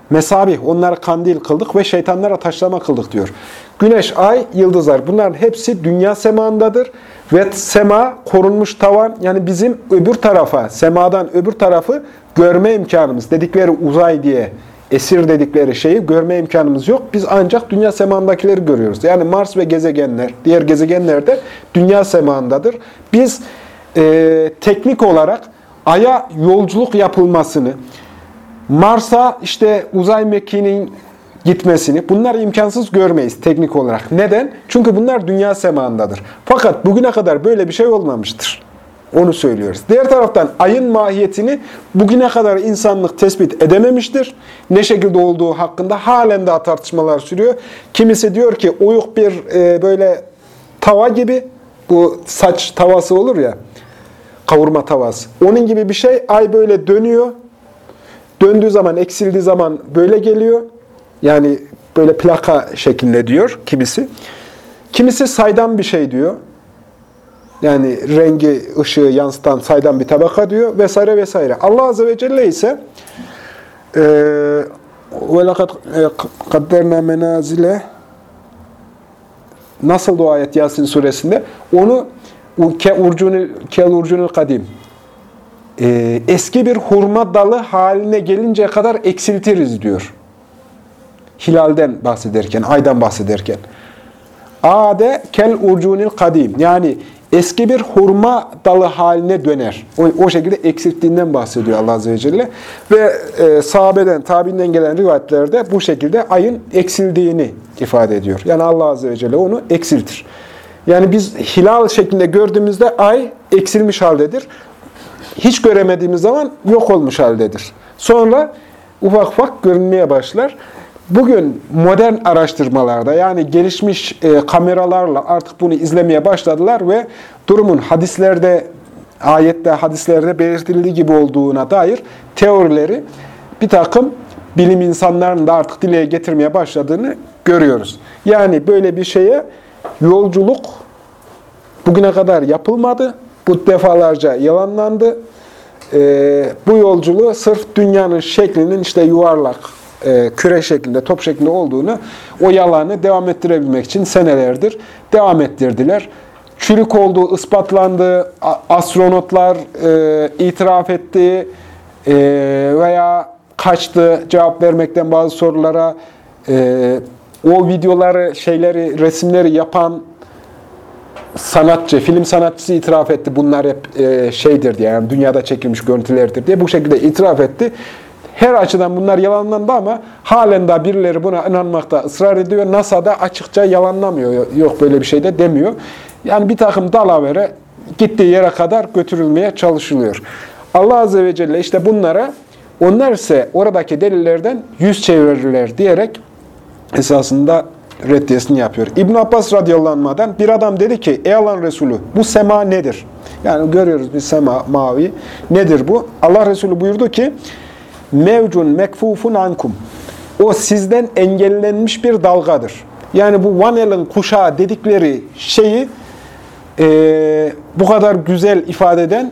Mesabih, onları kandil kıldık ve şeytanlara taşlama kıldık diyor. Güneş, ay, yıldızlar bunların hepsi dünya semandadır. Ve sema korunmuş tavan yani bizim öbür tarafa, semadan öbür tarafı görme imkanımız dedikleri uzay diye esir dedikleri şeyi görme imkanımız yok. Biz ancak dünya semandakileri görüyoruz. Yani Mars ve gezegenler, diğer gezegenler de dünya semandadır. Biz e, teknik olarak Ay'a yolculuk yapılmasını, Mars'a işte uzay mekiğinin gitmesini, bunları imkansız görmeyiz teknik olarak. Neden? Çünkü bunlar dünya semağındadır. Fakat bugüne kadar böyle bir şey olmamıştır. Onu söylüyoruz. Diğer taraftan ayın mahiyetini bugüne kadar insanlık tespit edememiştir. Ne şekilde olduğu hakkında halen daha tartışmalar sürüyor. Kimisi diyor ki uyuk bir e, böyle tava gibi, bu saç tavası olur ya, kavurma tavası. Onun gibi bir şey. Ay böyle dönüyor. Döndüğü zaman, eksildiği zaman böyle geliyor. Yani böyle plaka şeklinde diyor kimisi. Kimisi saydam bir şey diyor. Yani rengi, ışığı yansıtan saydam bir tabaka diyor vesaire vesaire. Allah Azze ve Celle ise وَلَقَدْ قَدَّرْنَا menazile Nasıl o ayet Yasin suresinde? Onu ke urcunul kel urcunul kadim. Ee, eski bir hurma dalı haline gelinceye kadar eksiltiriz diyor. Hilalden bahsederken, aydan bahsederken. Ade kel urcunil kadim. Yani eski bir hurma dalı haline döner. O, o şekilde eksilttiğinden bahsediyor Allah Azze ve Celle. Ve e, sahabeden, tabinden gelen rivayetlerde bu şekilde ayın eksildiğini ifade ediyor. Yani Allah Azze ve Celle onu eksiltir. Yani biz hilal şeklinde gördüğümüzde ay eksilmiş haldedir. Hiç göremediğimiz zaman yok olmuş haldedir. Sonra ufak ufak görünmeye başlar. Bugün modern araştırmalarda yani gelişmiş e, kameralarla artık bunu izlemeye başladılar ve durumun hadislerde, ayette, hadislerde belirtildiği gibi olduğuna dair teorileri bir takım bilim insanlarının da artık dile getirmeye başladığını görüyoruz. Yani böyle bir şeye yolculuk bugüne kadar yapılmadı. Bu defalarca yalanlandı. Ee, bu yolculuğu sırf dünyanın şeklinin işte yuvarlak, e, küre şeklinde, top şeklinde olduğunu, o yalanı devam ettirebilmek için senelerdir devam ettirdiler. Çürük olduğu ispatlandı, astronotlar e, itiraf etti e, veya kaçtı cevap vermekten bazı sorulara. E, o videoları, şeyleri, resimleri yapan sanatçı, film sanatçısı itiraf etti. Bunlar hep e, şeydir diye, yani dünyada çekilmiş görüntülerdir diye bu şekilde itiraf etti. Her açıdan bunlar yalanlandı ama halen daha birileri buna inanmakta ısrar ediyor. NASA da açıkça yalanlamıyor. Yok böyle bir şey de demiyor. Yani bir takım dalavere gittiği yere kadar götürülmeye çalışılıyor. Allah Azze ve Celle işte bunlara, onlar ise oradaki delillerden yüz çevirirler diyerek esasında reddiyesini yapıyor. İbn Abbas radıyallahu bir adam dedi ki, ey Allah'ın Resulü bu sema nedir? Yani görüyoruz bir sema mavi. Nedir bu? Allah Resulü buyurdu ki, mevcun mekfufun ankum. O sizden engellenmiş bir dalgadır. Yani bu Van Allen kuşağı dedikleri şeyi e, bu kadar güzel ifade eden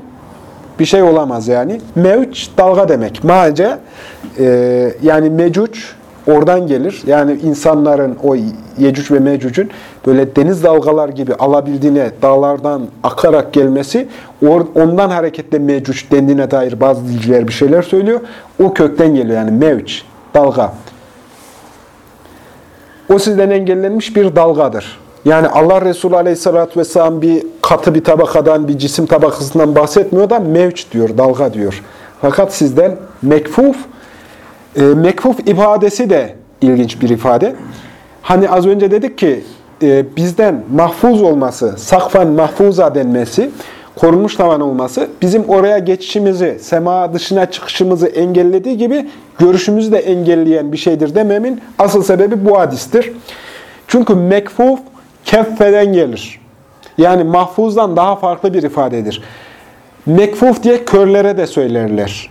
bir şey olamaz yani. Mevç dalga demek. Mace e, yani mecuc oradan gelir. Yani insanların o Yecüc ve Mecüc'ün böyle deniz dalgalar gibi alabildiğine dağlardan akarak gelmesi ondan hareketle Mecüc dendiğine dair bazı dilciler bir şeyler söylüyor. O kökten geliyor yani mevç, dalga. O sizden engellenmiş bir dalgadır. Yani Allah Resulü Aleyhisselatü Vesselam bir katı bir tabakadan, bir cisim tabakasından bahsetmiyor da mevç diyor, dalga diyor. Fakat sizden mekfuf, e, mekfuf ifadesi de ilginç bir ifade. Hani az önce dedik ki e, bizden mahfuz olması, sakfan mahfuza denmesi, korunmuş tavan olması bizim oraya geçişimizi, sema dışına çıkışımızı engellediği gibi görüşümüzü de engelleyen bir şeydir dememin asıl sebebi bu hadistir. Çünkü mekfuf keffeden gelir. Yani mahfuzdan daha farklı bir ifadedir. Mekfuf diye körlere de söylerler.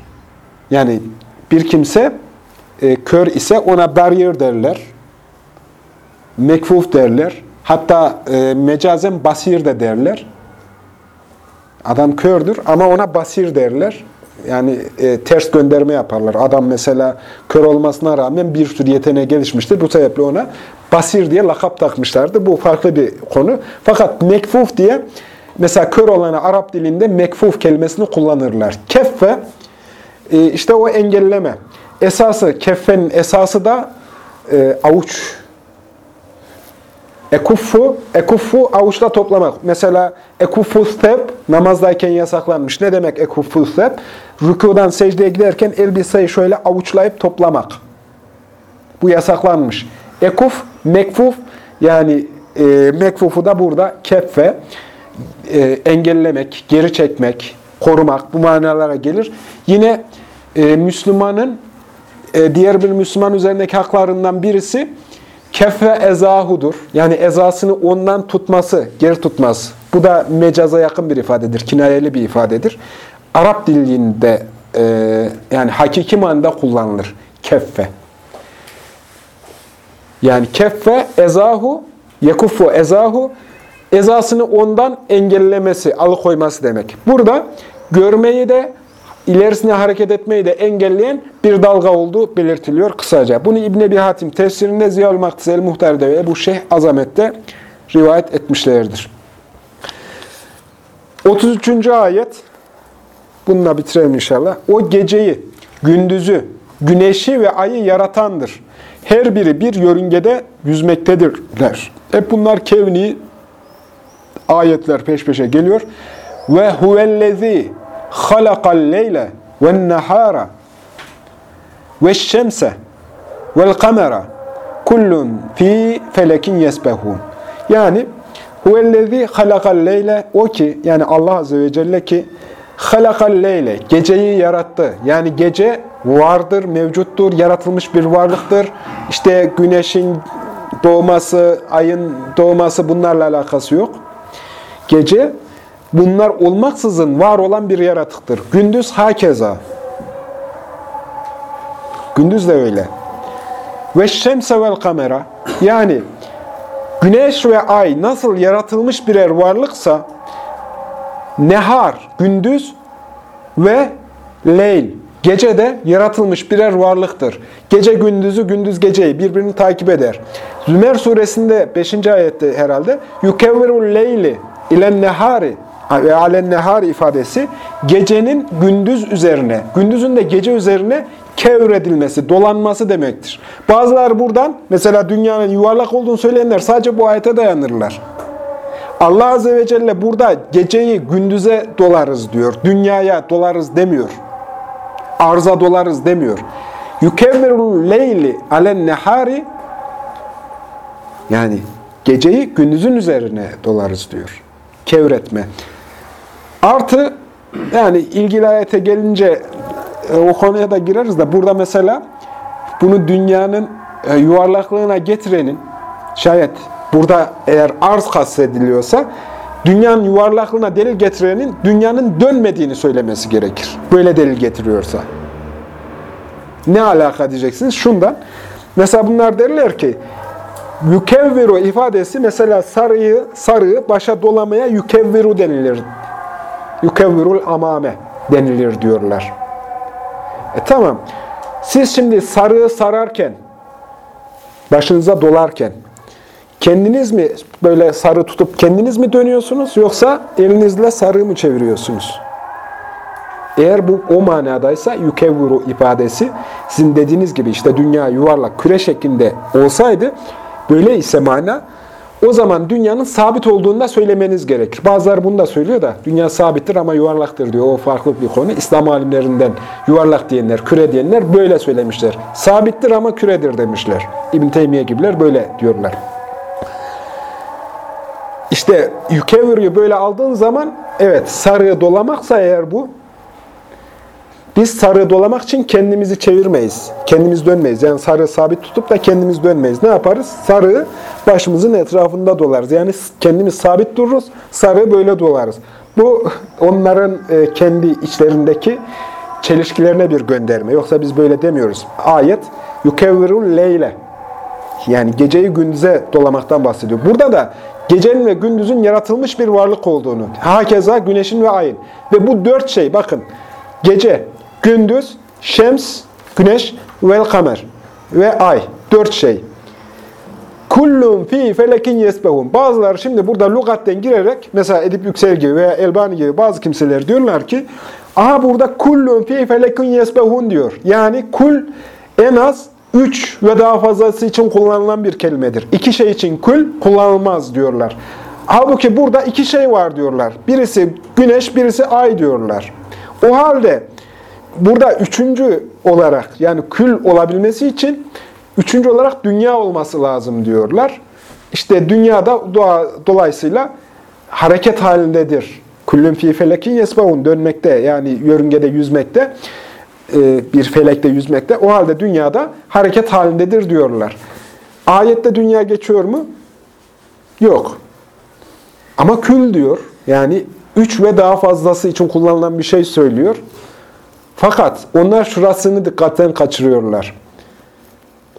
Yani bir kimse e, kör ise ona barrier derler. Mekfuf derler. Hatta e, mecazen basir de derler. Adam kördür ama ona basir derler. Yani e, ters gönderme yaparlar. Adam mesela kör olmasına rağmen bir sürü yeteneğe gelişmiştir. Bu sebeple ona basir diye lakap takmışlardı. Bu farklı bir konu. Fakat mekfuf diye mesela kör olana Arap dilinde mekfuf kelimesini kullanırlar. Keffe e, işte o engelleme. Esası, keffenin esası da e, avuç Ekuffu, ekuffu avuçla toplamak. Mesela ekuffu step namazdayken yasaklanmış. Ne demek ekuffu step? Rükudan secdeye giderken elbiseyi şöyle avuçlayıp toplamak. Bu yasaklanmış. Ekuf, mekfuf yani e, mekfufu da burada keffe, e, engellemek, geri çekmek, korumak bu manalara gelir. Yine e, Müslümanın e, diğer bir Müslüman üzerindeki haklarından birisi Kefe ezahudur. Yani ezasını ondan tutması, geri tutmaz. Bu da mecaza yakın bir ifadedir, kinayeli bir ifadedir. Arap dilinde e, yani hakiki manada kullanılır. Keffe. Yani keffe ezahu, yekuffu ezahu, ezasını ondan engellemesi, alıkoyması demek. Burada görmeyi de ilerisine hareket etmeyi de engelleyen bir dalga olduğu belirtiliyor kısaca. Bunu İbn Ebi Hatim tefsirinde Ziyal Maktisel Muhtar'da ve Ebu Şeyh Azamet'te rivayet etmişlerdir. 33. ayet bununla bitirelim inşallah. O geceyi, gündüzü, güneşi ve ayı yaratandır. Her biri bir yörüngede yüzmektedirler. Hep bunlar kevni ayetler peş peşe geliyor. Ve huvellezi halakal leyle ve nehara ve şemse vel kamera kullun fi felekin yesbehun. Yani huvellezi halakal leyle o ki yani Allah azze ve celle ki halakal leyle geceyi yarattı. Yani gece vardır, mevcuttur, yaratılmış bir varlıktır. İşte güneşin doğması, ayın doğması bunlarla alakası yok. Gece bunlar olmaksızın var olan bir yaratıktır. Gündüz hakeza. Gündüz de öyle. Ve şemse vel kamera yani güneş ve ay nasıl yaratılmış birer varlıksa nehar gündüz ve leyl gece de yaratılmış birer varlıktır. Gece gündüzü, gündüz geceyi birbirini takip eder. Zümer suresinde 5. ayette herhalde yukevvirul leyli ilen nehari ve alen nehar ifadesi gecenin gündüz üzerine, gündüzün de gece üzerine kevredilmesi, dolanması demektir. Bazıları buradan mesela dünyanın yuvarlak olduğunu söyleyenler sadece bu ayete dayanırlar. Allah Azze ve Celle burada geceyi gündüze dolarız diyor. Dünyaya dolarız demiyor. Arza dolarız demiyor. Yukevvirul leyli alen nehari yani geceyi gündüzün üzerine dolarız diyor. Kevretme. Artı yani ilgili ayete gelince e, o konuya da gireriz de burada mesela bunu dünyanın e, yuvarlaklığına getirenin şayet burada eğer arz kastediliyorsa dünyanın yuvarlaklığına delil getirenin dünyanın dönmediğini söylemesi gerekir. Böyle delil getiriyorsa. Ne alaka diyeceksiniz? Şundan. Mesela bunlar derler ki yukevviru ifadesi mesela sarıyı, sarığı başa dolamaya yukevviru denilir. Yukevvirul amame. denilir diyorlar. E tamam. Siz şimdi sarığı sararken, başınıza dolarken, kendiniz mi böyle sarı tutup kendiniz mi dönüyorsunuz yoksa elinizle sarığı mı çeviriyorsunuz? Eğer bu o manadaysa yukevvuru ifadesi sizin dediğiniz gibi işte dünya yuvarlak küre şeklinde olsaydı böyle ise mana o zaman dünyanın sabit olduğunu da söylemeniz gerekir. Bazıları bunu da söylüyor da dünya sabittir ama yuvarlaktır diyor. O farklı bir konu. İslam alimlerinden yuvarlak diyenler, küre diyenler böyle söylemişler. Sabittir ama küredir demişler. İbn Teymiye gibiler böyle diyorlar. İşte yükevriyi böyle aldığın zaman evet sarıya dolamaksa eğer bu biz sarığı dolamak için kendimizi çevirmeyiz. Kendimiz dönmeyiz. Yani sarığı sabit tutup da kendimiz dönmeyiz. Ne yaparız? Sarığı başımızın etrafında dolarız. Yani kendimiz sabit dururuz. Sarığı böyle dolarız. Bu <laughs> onların e, kendi içlerindeki çelişkilerine bir gönderme. Yoksa biz böyle demiyoruz. Ayet yukevvirul leyle. Yani geceyi gündüze dolamaktan bahsediyor. Burada da gecenin ve gündüzün yaratılmış bir varlık olduğunu, hakeza güneşin ve ayın. Ve bu dört şey bakın. Gece, gündüz, şems, güneş, vel kamer ve ay. Dört şey. Kullun fi felekin yesbehun. Bazıları şimdi burada lügatten girerek, mesela Edip Yüksel gibi veya Elbani gibi bazı kimseler diyorlar ki, aha burada kullun fi felekin yesbehun diyor. Yani kul en az üç ve daha fazlası için kullanılan bir kelimedir. İki şey için kul kullanılmaz diyorlar. Halbuki burada iki şey var diyorlar. Birisi güneş, birisi ay diyorlar. O halde burada üçüncü olarak yani kül olabilmesi için üçüncü olarak dünya olması lazım diyorlar. İşte dünyada doğa, dolayısıyla hareket halindedir. Küllün fi felekin yesbavun dönmekte yani yörüngede yüzmekte e, bir felekte yüzmekte. O halde dünyada hareket halindedir diyorlar. Ayette dünya geçiyor mu? Yok. Ama kül diyor. Yani üç ve daha fazlası için kullanılan bir şey söylüyor. Fakat onlar şurasını dikkatten kaçırıyorlar.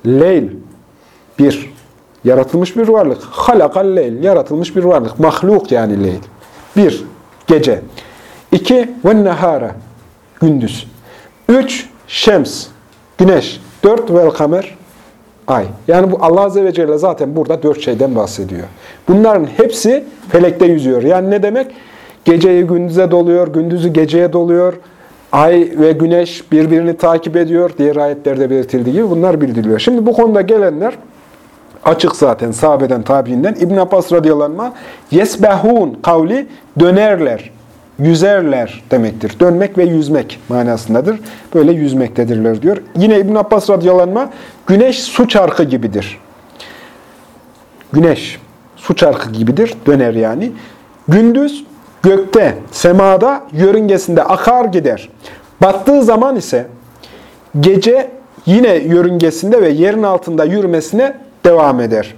Leyl, bir, yaratılmış bir varlık. Halakal leyl, yaratılmış bir varlık. Mahluk yani leyl. Bir, gece. İki, ve nehara, gündüz. Üç, şems, güneş. Dört, vel kamer, ay. Yani bu Allah Azze ve Celle zaten burada dört şeyden bahsediyor. Bunların hepsi felekte yüzüyor. Yani ne demek? Geceyi gündüze doluyor, gündüzü geceye doluyor. Ay ve güneş birbirini takip ediyor. Diğer ayetlerde belirtildiği gibi bunlar bildiriliyor. Şimdi bu konuda gelenler açık zaten sahabeden, tabiinden. İbn Abbas radıyallahu yesbehun kavli dönerler, yüzerler demektir. Dönmek ve yüzmek manasındadır. Böyle yüzmektedirler diyor. Yine İbn Abbas radıyallahu güneş su çarkı gibidir. Güneş su çarkı gibidir. Döner yani. Gündüz gökte, semada, yörüngesinde akar gider. Battığı zaman ise gece yine yörüngesinde ve yerin altında yürümesine devam eder.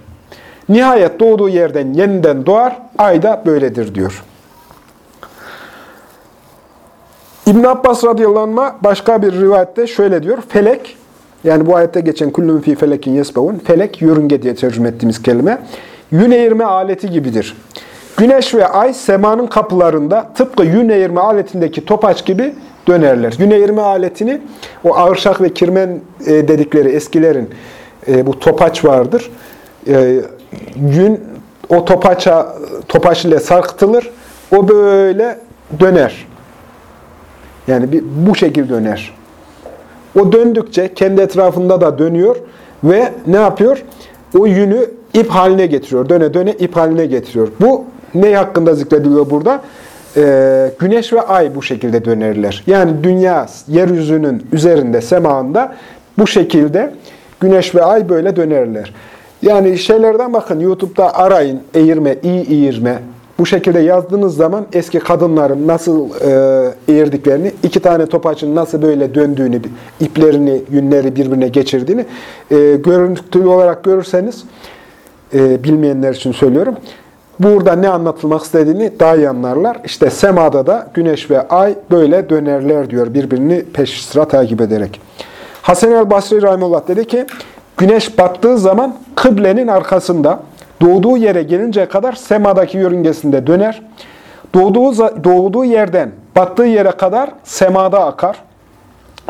Nihayet doğduğu yerden yeniden doğar, ay da böyledir diyor. İbn Abbas radıyallahu başka bir rivayette şöyle diyor. Felek, yani bu ayette geçen kullun fi felekin yesbevun, felek yörünge diye tercüme ettiğimiz kelime, yün eğirme aleti gibidir. Güneş ve ay semanın kapılarında tıpkı yün eğirme aletindeki topaç gibi dönerler. Yün eğirme aletini o ağırşak ve kirmen e, dedikleri eskilerin e, bu topaç vardır. E, yün o topaça topaç ile sarkıtılır. O böyle döner. Yani bir, bu şekilde döner. O döndükçe kendi etrafında da dönüyor ve ne yapıyor? O yünü ip haline getiriyor. Döne döne ip haline getiriyor. Bu ne hakkında zikrediliyor burada? Ee, güneş ve ay bu şekilde dönerler. Yani dünya yeryüzünün üzerinde, semağında bu şekilde güneş ve ay böyle dönerler. Yani şeylerden bakın YouTube'da arayın eğirme, iyi eğirme. Bu şekilde yazdığınız zaman eski kadınların nasıl e, eğirdiklerini, iki tane topaçın nasıl böyle döndüğünü, iplerini, yünleri birbirine geçirdiğini e, görüntülü olarak görürseniz, e, bilmeyenler için söylüyorum. Burada ne anlatılmak istediğini daha iyi anlarlar. İşte semada da güneş ve ay böyle dönerler diyor birbirini peş sıra takip ederek. Hasan el Basri Rahimullah dedi ki, güneş battığı zaman kıblenin arkasında doğduğu yere gelinceye kadar semadaki yörüngesinde döner. Doğduğu, doğduğu yerden battığı yere kadar semada akar.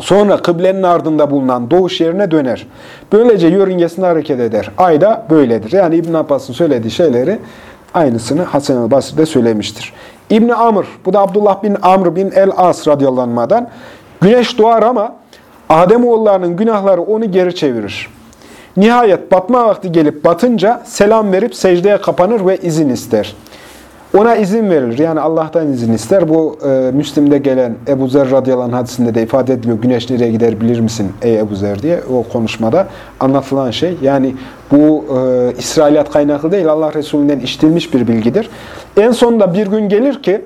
Sonra kıblenin ardında bulunan doğuş yerine döner. Böylece yörüngesinde hareket eder. Ay da böyledir. Yani İbn Abbas'ın söylediği şeyleri aynısını Hasan el Basri de söylemiştir. İbn Amr, bu da Abdullah bin Amr bin el-As radıyallahu güneş doğar ama Ademoğullarının günahları onu geri çevirir. Nihayet batma vakti gelip batınca selam verip secdeye kapanır ve izin ister. Ona izin verilir. Yani Allah'tan izin ister. Bu e, Müslim'de gelen Ebu Zer radıyallahu anh hadisinde de ifade ediliyor. Güneş nereye gider bilir misin ey Ebu Zer diye o konuşmada anlatılan şey. Yani bu e, İsrailiyat kaynaklı değil Allah Resulü'nden işitilmiş bir bilgidir. En sonunda bir gün gelir ki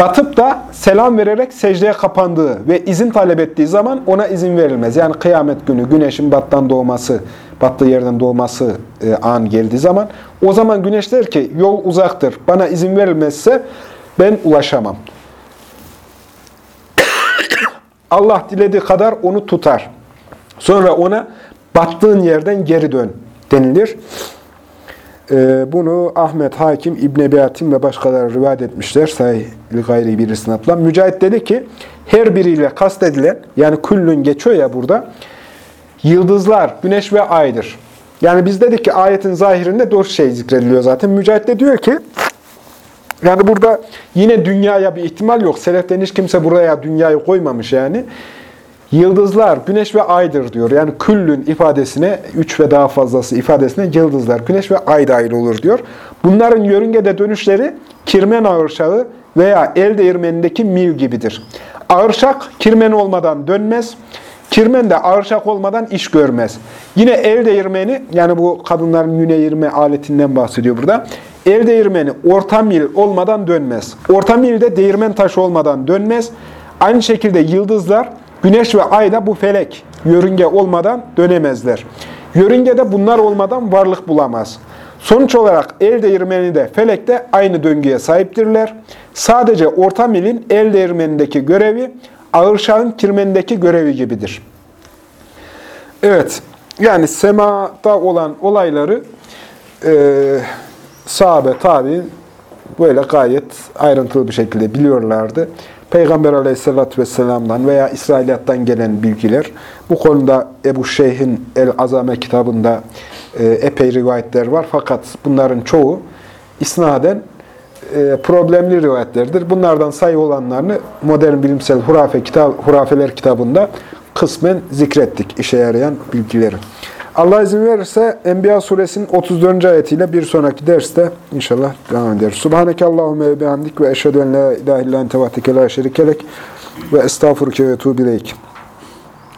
batıp da selam vererek secdeye kapandığı ve izin talep ettiği zaman ona izin verilmez. Yani kıyamet günü güneşin battan doğması, battığı yerden doğması e, an geldiği zaman o zaman güneş der ki yol uzaktır. Bana izin verilmezse ben ulaşamam. <coughs> Allah dilediği kadar onu tutar. Sonra ona battığın yerden geri dön denilir. Ee, bunu Ahmet Hakim, İbn Ebi Hatim ve başkaları rivayet etmişler. Sahih gayri bir isnatla. Mücahit dedi ki, her biriyle kastedilen, yani küllün geçiyor ya burada, yıldızlar, güneş ve aydır. Yani biz dedik ki ayetin zahirinde dört şey zikrediliyor zaten. Mücahit de diyor ki, yani burada yine dünyaya bir ihtimal yok. Seleften hiç kimse buraya dünyayı koymamış yani. Yıldızlar, güneş ve aydır diyor. Yani küllün ifadesine, üç ve daha fazlası ifadesine yıldızlar, güneş ve ay dahil olur diyor. Bunların yörüngede dönüşleri kirmen ağırşağı veya el değirmenindeki mil gibidir. Ağırşak kirmen olmadan dönmez. Kirmen de ağırşak olmadan iş görmez. Yine el değirmeni, yani bu kadınların yüne yirme aletinden bahsediyor burada. El değirmeni orta mil olmadan dönmez. Orta mil de değirmen taşı olmadan dönmez. Aynı şekilde yıldızlar, güneş ve ay da bu felek, yörünge olmadan dönemezler. Yörüngede bunlar olmadan varlık bulamaz. Sonuç olarak el değirmeni de felek de aynı döngüye sahiptirler. Sadece orta milin el değirmenindeki görevi ağır şahın kirmenindeki görevi gibidir. Evet, yani semada olan olayları e, sahabe, tabi böyle gayet ayrıntılı bir şekilde biliyorlardı. Peygamber aleyhissalatü vesselam'dan veya İsrailiyattan gelen bilgiler. Bu konuda Ebu Şeyh'in El-Azame kitabında e, epey rivayetler var. Fakat bunların çoğu isnaden e, problemli rivayetlerdir. Bunlardan sayı olanlarını modern bilimsel hurafe kitap, hurafeler kitabında kısmen zikrettik işe yarayan bilgileri. Allah izin verirse Enbiya suresinin 34. ayetiyle bir sonraki derste inşallah devam ederiz. Subhaneke Allahümme ve bihamdik ve eşhedü en la ilahe illa ente vahdike la şerikelek ve estağfurke ve tuğbileyk.